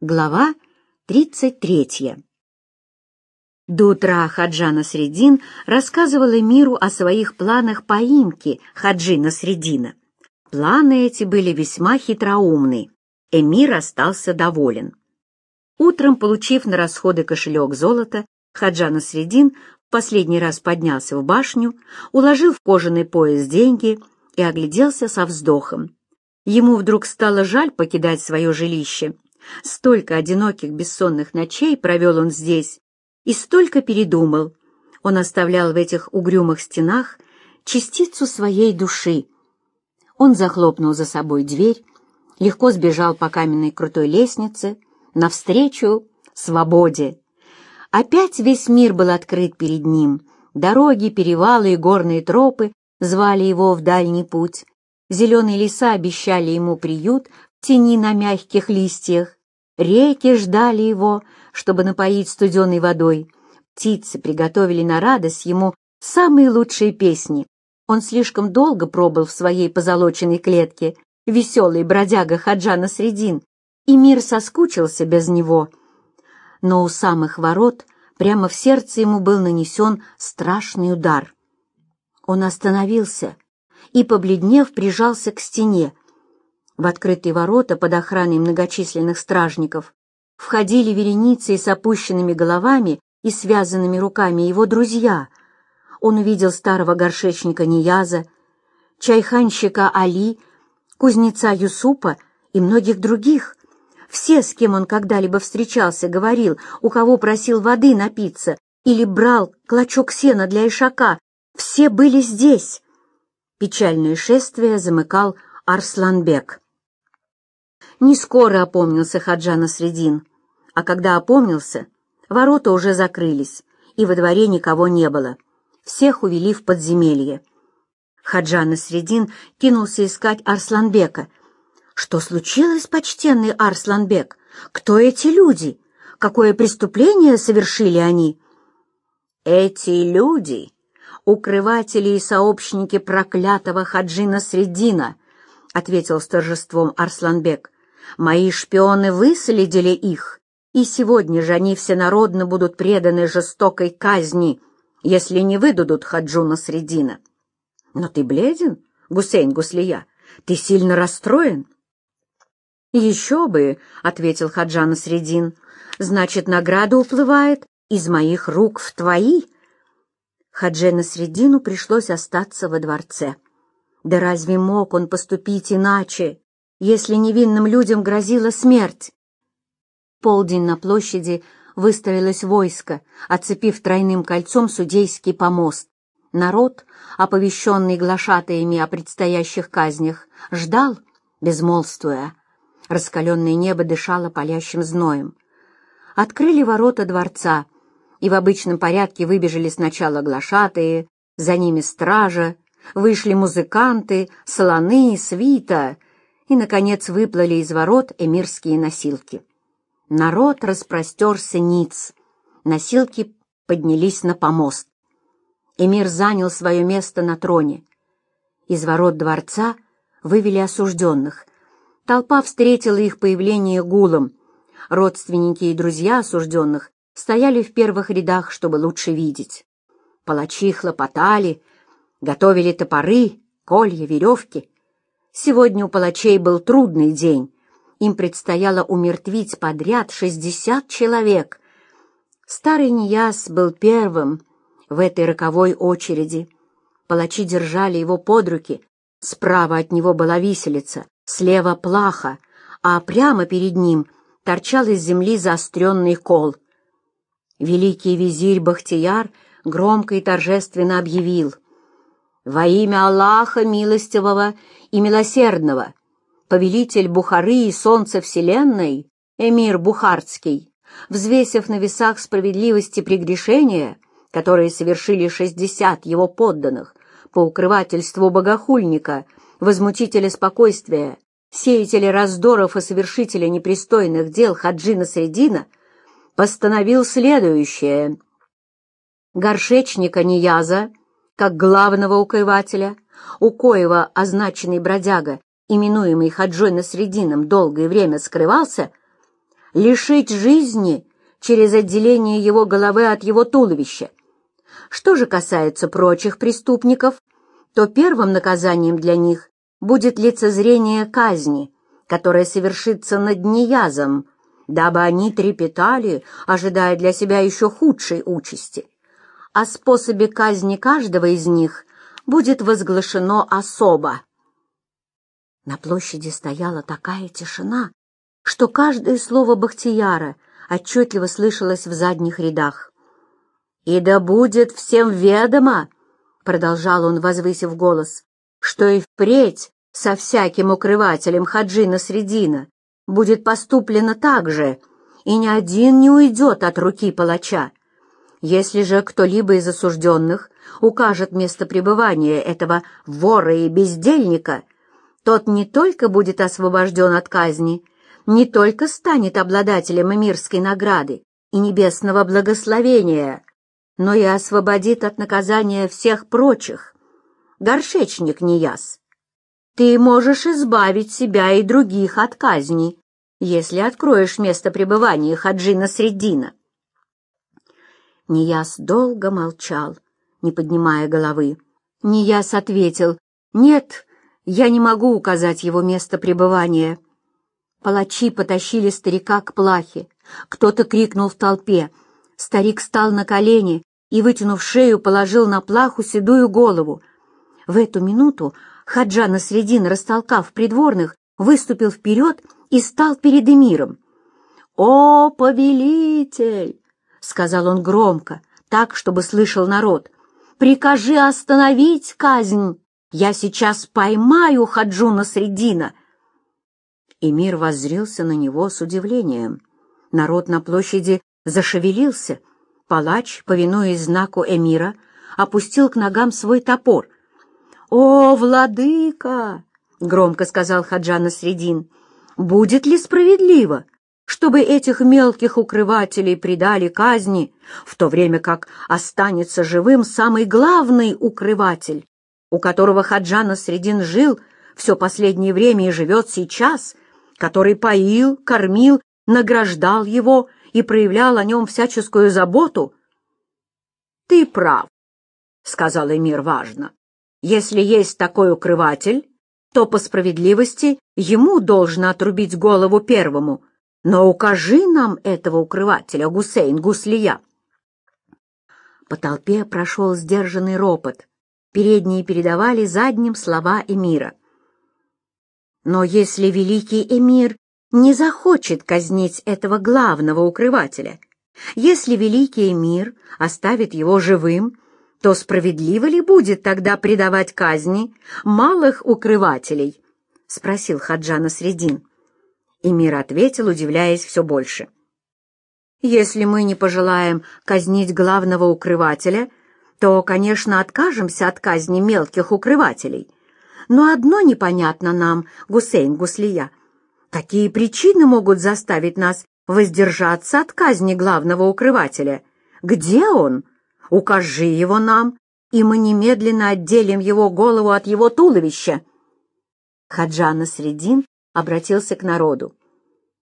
Глава 33 До утра Хаджана Средин рассказывала миру о своих планах поимки Хаджина Средина. Планы эти были весьма хитроумны. Эмир остался доволен. Утром, получив на расходы кошелек золота, Хаджана Средин в последний раз поднялся в башню, уложил в кожаный пояс деньги и огляделся со вздохом. Ему вдруг стало жаль покидать свое жилище — Столько одиноких бессонных ночей провел он здесь и столько передумал. Он оставлял в этих угрюмых стенах частицу своей души. Он захлопнул за собой дверь, легко сбежал по каменной крутой лестнице навстречу свободе. Опять весь мир был открыт перед ним. Дороги, перевалы и горные тропы звали его в дальний путь. Зеленые леса обещали ему приют в тени на мягких листьях. Реки ждали его, чтобы напоить студеной водой. Птицы приготовили на радость ему самые лучшие песни. Он слишком долго пробыл в своей позолоченной клетке, веселый бродяга Хаджана Средин, и мир соскучился без него. Но у самых ворот прямо в сердце ему был нанесен страшный удар. Он остановился и, побледнев, прижался к стене, в открытые ворота под охраной многочисленных стражников входили вереницы с опущенными головами и связанными руками его друзья. Он увидел старого горшечника Нияза, чайханщика Али, кузнеца Юсупа и многих других. Все, с кем он когда-либо встречался, говорил, у кого просил воды напиться или брал клочок сена для ишака, все были здесь. Печальное шествие замыкал Арсланбек. Не скоро опомнился Хаджана Средин, а когда опомнился, ворота уже закрылись, и во дворе никого не было. Всех увели в подземелье. Хаджана Средин кинулся искать Арсланбека. «Что случилось, почтенный Арсланбек? Кто эти люди? Какое преступление совершили они?» «Эти люди — укрыватели и сообщники проклятого Хаджина Средина», — ответил с торжеством Арсланбек. Мои шпионы выследили их, и сегодня же они всенародно будут преданы жестокой казни, если не выдадут Хаджуна Средина. Но ты бледен, Гусейн Гуслия, ты сильно расстроен. «Еще бы», — ответил Хаджан Средин, — «значит, награда уплывает из моих рук в твои». Хаджена Средину пришлось остаться во дворце. Да разве мог он поступить иначе? если невинным людям грозила смерть. Полдень на площади выстроилось войско, оцепив тройным кольцом судейский помост. Народ, оповещенный глашатаями о предстоящих казнях, ждал, безмолвствуя. Раскаленное небо дышало палящим зноем. Открыли ворота дворца, и в обычном порядке выбежали сначала глашатые, за ними стража, вышли музыканты, слоны, свита — и, наконец, выплыли из ворот эмирские носилки. Народ распростерся ниц. Носилки поднялись на помост. Эмир занял свое место на троне. Из ворот дворца вывели осужденных. Толпа встретила их появление гулом. Родственники и друзья осужденных стояли в первых рядах, чтобы лучше видеть. Палачи хлопотали, готовили топоры, колья, веревки — Сегодня у палачей был трудный день. Им предстояло умертвить подряд шестьдесят человек. Старый Нияс был первым в этой роковой очереди. Палачи держали его под руки. Справа от него была виселица, слева — плаха, а прямо перед ним торчал из земли заостренный кол. Великий визирь Бахтияр громко и торжественно объявил — во имя Аллаха Милостивого и Милосердного, повелитель Бухары и Солнца Вселенной, эмир Бухарский, взвесив на весах справедливости прегрешения, которые совершили шестьдесят его подданных по укрывательству богохульника, возмутителя спокойствия, сеятеля раздоров и совершителя непристойных дел Хаджина Средина, постановил следующее. Горшечника Нияза как главного укрывателя, у коего означенный бродяга, именуемый Хаджой Насредином, долгое время скрывался, лишить жизни через отделение его головы от его туловища. Что же касается прочих преступников, то первым наказанием для них будет лицезрение казни, которая совершится над неязом, дабы они трепетали, ожидая для себя еще худшей участи. О способе казни каждого из них будет возглашено особо. На площади стояла такая тишина, что каждое слово Бахтияра отчетливо слышалось в задних рядах. «И да будет всем ведомо», — продолжал он, возвысив голос, «что и впредь со всяким укрывателем Хаджина Средина будет поступлено так же, и ни один не уйдет от руки палача. Если же кто-либо из осужденных укажет место пребывания этого вора и бездельника, тот не только будет освобожден от казни, не только станет обладателем мирской награды и небесного благословения, но и освободит от наказания всех прочих. Горшечник Нияс, ты можешь избавить себя и других от казни, если откроешь место пребывания Хаджина Средина. Нияс долго молчал, не поднимая головы. Нияс ответил, «Нет, я не могу указать его место пребывания». Палачи потащили старика к плахе. Кто-то крикнул в толпе. Старик встал на колени и, вытянув шею, положил на плаху седую голову. В эту минуту Хаджа Насредин, растолкав придворных, выступил вперед и стал перед эмиром. «О, повелитель!» — сказал он громко, так, чтобы слышал народ. «Прикажи остановить казнь! Я сейчас поймаю Хаджуна Средина!» Эмир воззрился на него с удивлением. Народ на площади зашевелился. Палач, повинуясь знаку эмира, опустил к ногам свой топор. «О, владыка!» — громко сказал Хаджана Средин. «Будет ли справедливо, чтобы этих мелких укрывателей предали казни, в то время как останется живым самый главный укрыватель, у которого Хаджана Средин жил все последнее время и живет сейчас, который поил, кормил, награждал его и проявлял о нем всяческую заботу? «Ты прав», — сказал Эмир важно. «Если есть такой укрыватель, то по справедливости ему должно отрубить голову первому, но укажи нам этого укрывателя, Гусейн Гуслия. По толпе прошел сдержанный ропот. Передние передавали задним слова эмира. Но если великий эмир не захочет казнить этого главного укрывателя, если великий эмир оставит его живым, то справедливо ли будет тогда предавать казни малых укрывателей? — спросил Хаджана Средин. Эмир ответил, удивляясь все больше. «Если мы не пожелаем казнить главного укрывателя, то, конечно, откажемся от казни мелких укрывателей. Но одно непонятно нам, Гусейн Гуслия. Какие причины могут заставить нас воздержаться от казни главного укрывателя? Где он? Укажи его нам, и мы немедленно отделим его голову от его туловища». Хаджана Средин обратился к народу.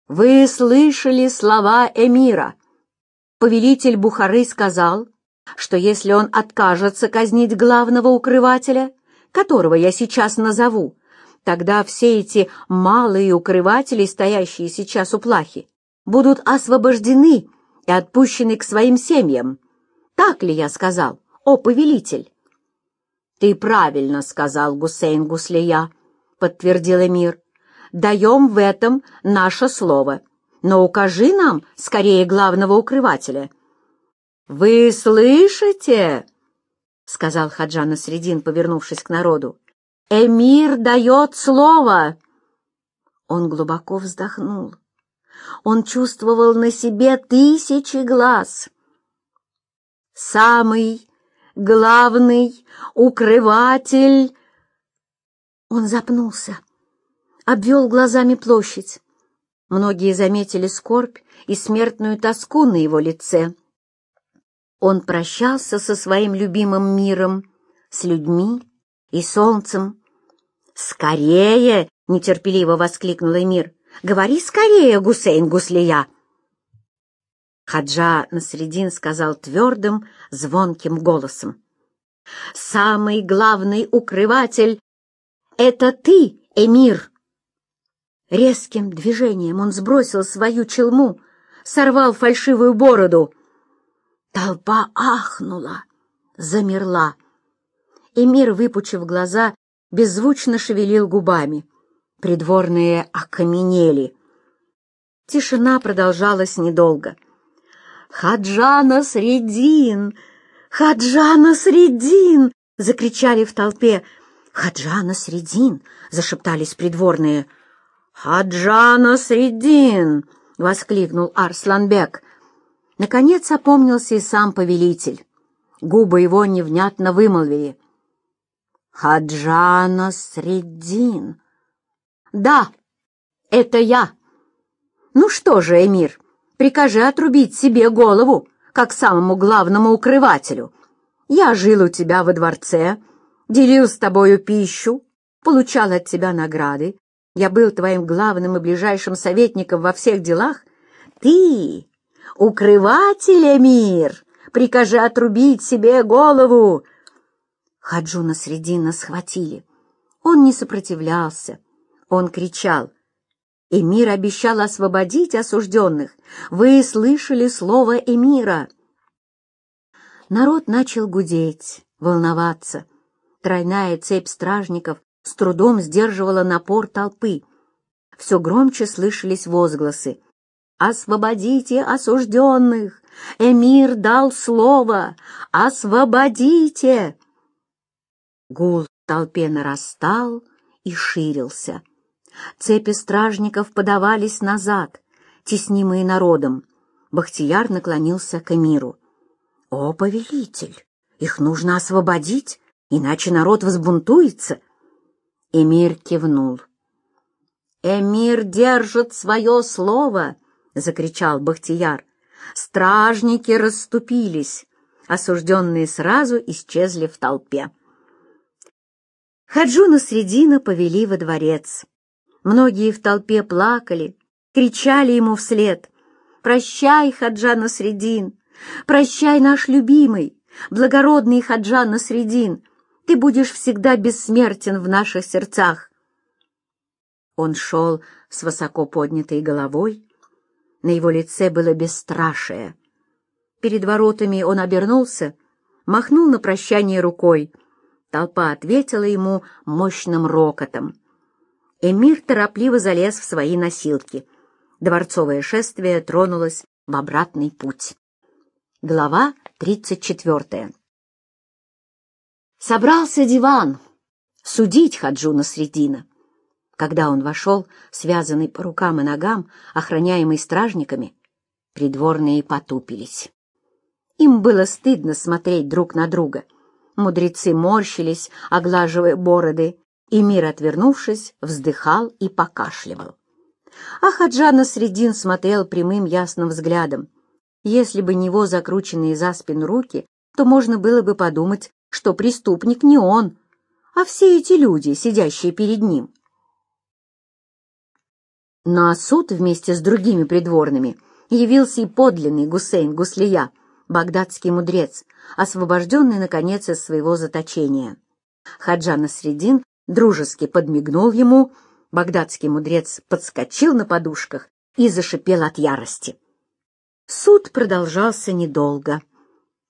«Вы слышали слова эмира. Повелитель Бухары сказал, что если он откажется казнить главного укрывателя, которого я сейчас назову, тогда все эти малые укрыватели, стоящие сейчас у плахи, будут освобождены и отпущены к своим семьям. Так ли я сказал, о повелитель?» «Ты правильно сказал, Гусейн Гуслия», — подтвердил эмир даем в этом наше слово. Но укажи нам скорее главного укрывателя». «Вы слышите?» — сказал Хаджана Средин, повернувшись к народу. «Эмир дает слово!» Он глубоко вздохнул. Он чувствовал на себе тысячи глаз. «Самый главный укрыватель...» Он запнулся обвел глазами площадь. Многие заметили скорбь и смертную тоску на его лице. Он прощался со своим любимым миром, с людьми и солнцем. «Скорее!» — нетерпеливо воскликнул Эмир. Говори скорее, Гусейн Гуслия!» Хаджа Насредин сказал твердым, звонким голосом. «Самый главный укрыватель — это ты, эмир!» Резким движением он сбросил свою челму, сорвал фальшивую бороду. Толпа ахнула, замерла. Эмир, выпучив глаза, беззвучно шевелил губами. Придворные окаменели. Тишина продолжалась недолго. «Хаджана Средин! Хаджана Средин!» — закричали в толпе. «Хаджана Средин!» — зашептались придворные. «Хаджана Средин!» — воскликнул Арсланбек. Наконец опомнился и сам повелитель. Губы его невнятно вымолвили. «Хаджана Средин!» «Да, это я!» «Ну что же, Эмир, прикажи отрубить себе голову, как самому главному укрывателю. Я жил у тебя во дворце, делил с тобою пищу, получал от тебя награды. Я был твоим главным и ближайшим советником во всех делах. Ты, укрыватель, Эмир, прикажи отрубить себе голову!» Хаджуна Средина схватили. Он не сопротивлялся. Он кричал — Эмир обещал освободить осужденных. Вы слышали слово Эмира?» Народ начал гудеть, волноваться. Тройная цепь стражников с трудом сдерживала напор толпы. Все громче слышались возгласы. «Освободите осужденных! Эмир дал слово! Освободите!» Гул в толпе нарастал и ширился. Цепи стражников подавались назад, теснимые народом. Бахтияр наклонился к эмиру. «О, повелитель, их нужно освободить, иначе народ взбунтуется!» Эмир кивнул. «Эмир держит свое слово!» — закричал Бахтияр. Стражники расступились. Осужденные сразу исчезли в толпе. Хаджуна Средина повели во дворец. Многие в толпе плакали, кричали ему вслед. «Прощай, Хаджан Насредин! Прощай, наш любимый, благородный Хаджан Насредин! Ты будешь всегда бессмертен в наших сердцах!» Он шел с высоко поднятой головой. На его лице было бесстрашие. Перед воротами он обернулся, махнул на прощание рукой. Толпа ответила ему мощным рокотом. Эмир торопливо залез в свои носилки. Дворцовое шествие тронулось в обратный путь. Глава тридцать четвертая. Собрался диван судить Хаджуна Средина. Когда он вошел, связанный по рукам и ногам, охраняемый стражниками, придворные потупились. Им было стыдно смотреть друг на друга. Мудрецы морщились, оглаживая бороды, и мир, отвернувшись, вздыхал и покашливал. А Хаджана Средин смотрел прямым ясным взглядом. Если бы него закрученные за спину руки, то можно было бы подумать, что преступник не он, а все эти люди, сидящие перед ним. Но суд вместе с другими придворными явился и подлинный Гусейн Гуслия, багдадский мудрец, освобожденный, наконец, из своего заточения. Хаджана Средин дружески подмигнул ему, багдадский мудрец подскочил на подушках и зашипел от ярости. Суд продолжался недолго.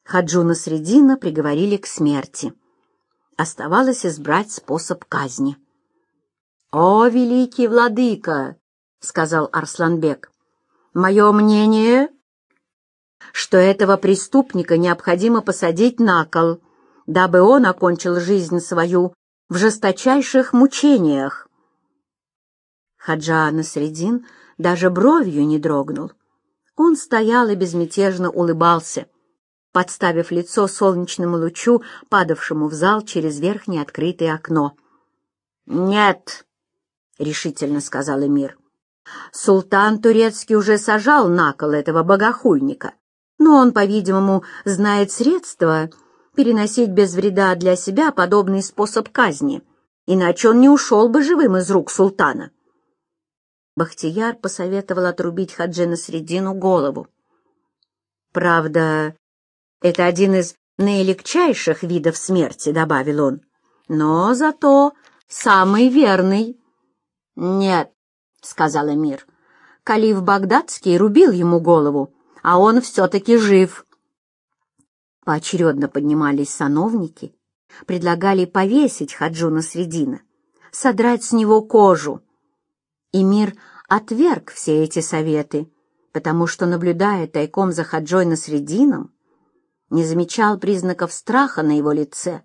Хаджуна Средина приговорили к смерти. Оставалось избрать способ казни. «О, великий владыка!» — сказал Арсланбек. «Мое мнение, что этого преступника необходимо посадить на кол, дабы он окончил жизнь свою в жесточайших мучениях. Хаджа Насредин даже бровью не дрогнул. Он стоял и безмятежно улыбался, подставив лицо солнечному лучу, падавшему в зал через верхнее открытое окно. «Нет», — решительно сказал Эмир, — «султан турецкий уже сажал на кол этого богохульника, но он, по-видимому, знает средства, переносить без вреда для себя подобный способ казни, иначе он не ушел бы живым из рук султана. Бахтияр посоветовал отрубить Хаджи средину голову. «Правда, это один из наилегчайших видов смерти», — добавил он, — «но зато самый верный». «Нет», — сказал Эмир, — «Калиф Багдадский рубил ему голову, а он все-таки жив». Поочередно поднимались сановники, предлагали повесить Хаджуна Средина, содрать с него кожу. Эмир отверг все эти советы, потому что, наблюдая тайком за Хаджой Насредином, не замечал признаков страха на его лице,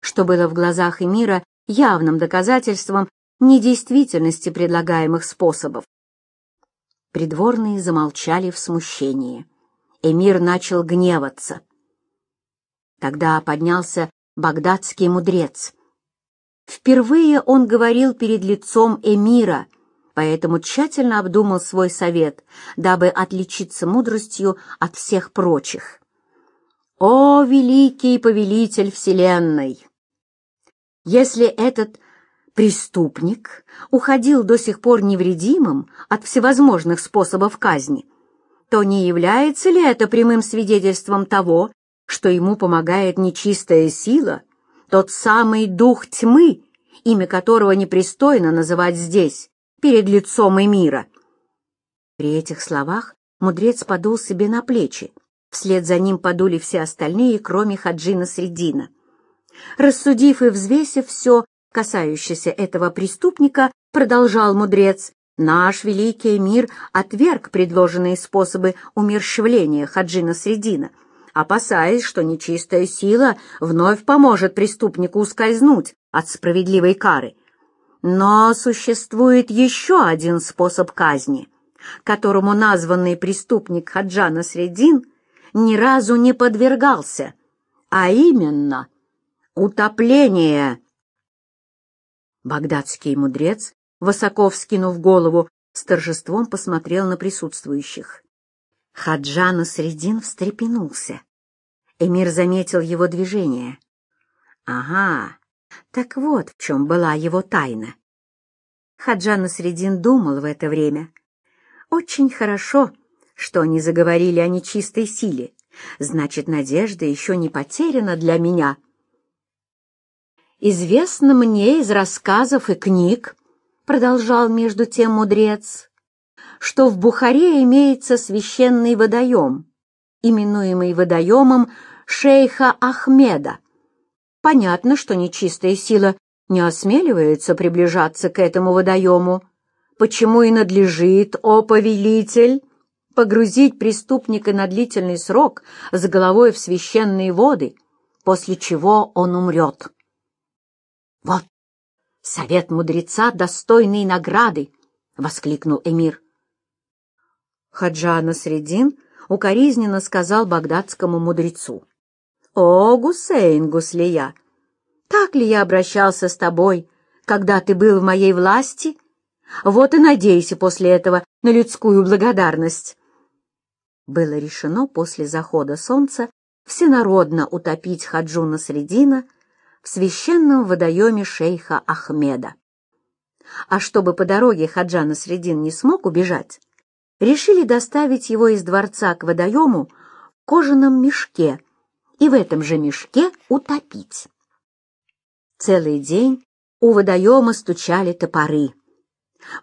что было в глазах Эмира явным доказательством недействительности предлагаемых способов. Придворные замолчали в смущении. Эмир начал гневаться. Тогда поднялся багдадский мудрец. Впервые он говорил перед лицом эмира — поэтому тщательно обдумал свой совет, дабы отличиться мудростью от всех прочих. «О, великий повелитель Вселенной! Если этот преступник уходил до сих пор невредимым от всевозможных способов казни, то не является ли это прямым свидетельством того, что ему помогает нечистая сила, тот самый дух тьмы, имя которого непристойно называть здесь, перед лицом Эмира. При этих словах мудрец подул себе на плечи. Вслед за ним подули все остальные, кроме Хаджина Средина. Рассудив и взвесив все, касающееся этого преступника, продолжал мудрец, наш великий мир отверг предложенные способы умерщвления Хаджина Средина, опасаясь, что нечистая сила вновь поможет преступнику ускользнуть от справедливой кары. Но существует еще один способ казни, которому названный преступник Хаджана Средин ни разу не подвергался, а именно утопление. Багдадский мудрец, высоко вскинув голову, с торжеством посмотрел на присутствующих. Хаджана Средин встрепенулся. Эмир заметил его движение. «Ага, так вот в чем была его тайна. Хаджан Средин думал в это время. Очень хорошо, что они заговорили о нечистой силе. Значит, надежда еще не потеряна для меня. Известно мне из рассказов и книг, продолжал между тем мудрец, что в Бухаре имеется священный водоем, именуемый водоемом шейха Ахмеда. Понятно, что нечистая сила не осмеливается приближаться к этому водоему. Почему и надлежит, о повелитель, погрузить преступника на длительный срок с головой в священные воды, после чего он умрет. Вот совет мудреца, достойный награды, — воскликнул эмир. Хаджа Насредин укоризненно сказал багдадскому мудрецу. «О, Гусейн Гуслия! Так ли я обращался с тобой, когда ты был в моей власти? Вот и надейся после этого на людскую благодарность». Было решено после захода солнца всенародно утопить Хаджуна Средина в священном водоеме шейха Ахмеда. А чтобы по дороге Хаджана Средин не смог убежать, решили доставить его из дворца к водоему в кожаном мешке, и в этом же мешке утопить. Целый день у водоема стучали топоры.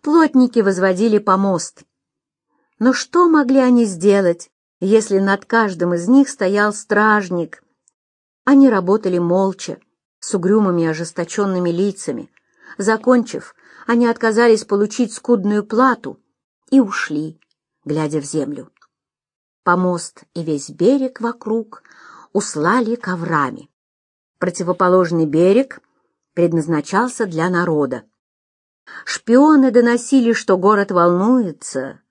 Плотники возводили помост. Но что могли они сделать, если над каждым из них стоял стражник? Они работали молча, с угрюмыми ожесточенными лицами. Закончив, они отказались получить скудную плату и ушли, глядя в землю. Помост и весь берег вокруг услали коврами. Противоположный берег предназначался для народа. Шпионы доносили, что город волнуется,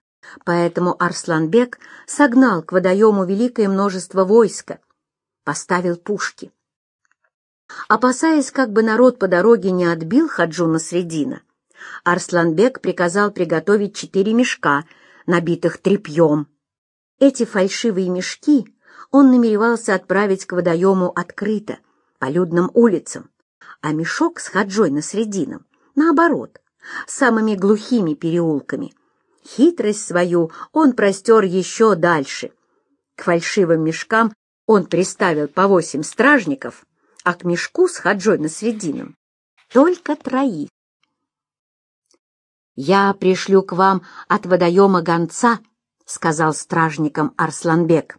поэтому Арсланбек согнал к водоему великое множество войска, поставил пушки. Опасаясь, как бы народ по дороге не отбил Хаджуна Средина, Арсланбек приказал приготовить четыре мешка, набитых тряпьем. Эти фальшивые мешки он намеревался отправить к водоему открыто, по людным улицам, а мешок с хаджой на средином, наоборот, самыми глухими переулками. Хитрость свою он простер еще дальше. К фальшивым мешкам он приставил по восемь стражников, а к мешку с хаджой на средином только троих. «Я пришлю к вам от водоема гонца», — сказал стражникам Арсланбек.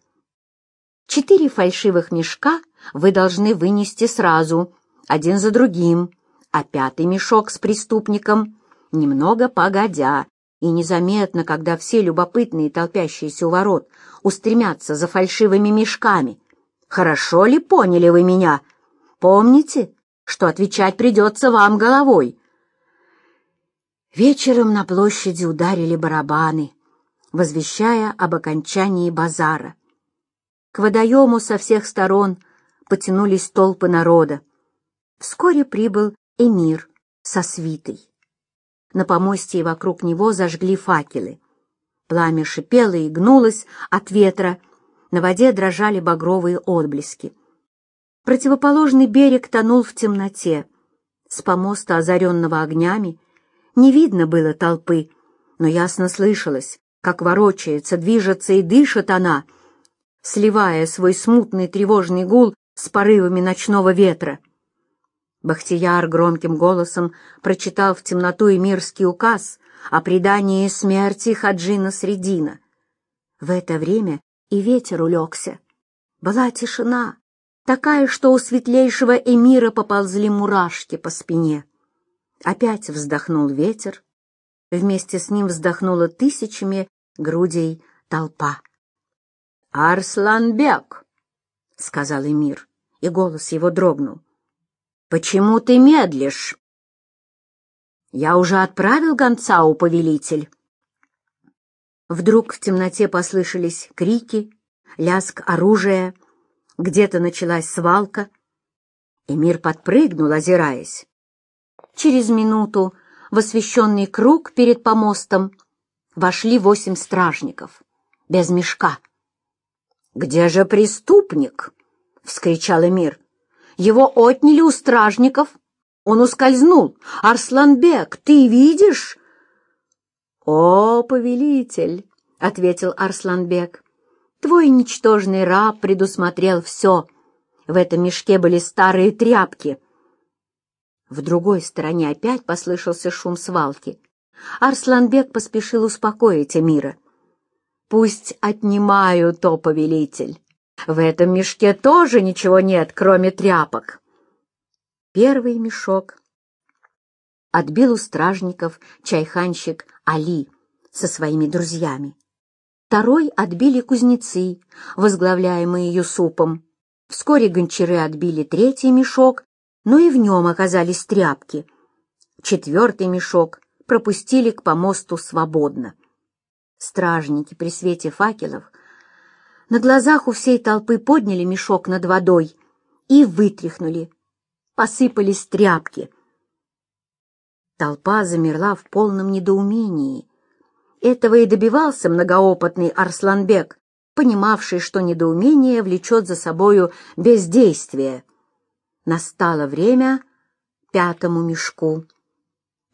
«Четыре фальшивых мешка вы должны вынести сразу, один за другим, а пятый мешок с преступником немного погодя и незаметно, когда все любопытные, толпящиеся у ворот, устремятся за фальшивыми мешками. Хорошо ли поняли вы меня? Помните, что отвечать придется вам головой?» Вечером на площади ударили барабаны, возвещая об окончании базара. К водоему со всех сторон потянулись толпы народа. Вскоре прибыл эмир со свитой. На помосте и вокруг него зажгли факелы. Пламя шипело и гнулось от ветра, на воде дрожали багровые отблески. Противоположный берег тонул в темноте. С помоста, озаренного огнями, не видно было толпы, но ясно слышалось, как ворочается, движется и дышит она, сливая свой смутный тревожный гул с порывами ночного ветра. Бахтияр громким голосом прочитал в темноту эмирский указ о предании смерти Хаджина Средина. В это время и ветер улегся. Была тишина, такая, что у светлейшего эмира поползли мурашки по спине. Опять вздохнул ветер, вместе с ним вздохнула тысячами грудей толпа. «Арсланбек!» — сказал эмир, и голос его дрогнул. «Почему ты медлишь?» «Я уже отправил гонца, у повелитель». Вдруг в темноте послышались крики, лязг оружия, где-то началась свалка. Эмир подпрыгнул, озираясь. Через минуту в освещенный круг перед помостом вошли восемь стражников, без мешка. «Где же преступник?» — вскричал Эмир. «Его отняли у стражников. Он ускользнул. Арсланбек, ты видишь?» «О, повелитель!» — ответил Арсланбек. «Твой ничтожный раб предусмотрел все. В этом мешке были старые тряпки, в другой стороне опять послышался шум свалки. Арсланбек поспешил успокоить Эмира. «Пусть отнимаю то, повелитель. В этом мешке тоже ничего нет, кроме тряпок». Первый мешок отбил у стражников чайханщик Али со своими друзьями. Второй отбили кузнецы, возглавляемые Юсупом. Вскоре гончары отбили третий мешок но и в нем оказались тряпки. Четвертый мешок пропустили к помосту свободно. Стражники при свете факелов на глазах у всей толпы подняли мешок над водой и вытряхнули. Посыпались тряпки. Толпа замерла в полном недоумении. Этого и добивался многоопытный Арсланбек, понимавший, что недоумение влечет за собою бездействие. Настало время пятому мешку.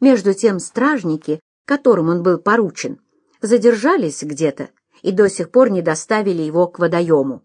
Между тем стражники, которым он был поручен, задержались где-то и до сих пор не доставили его к водоему.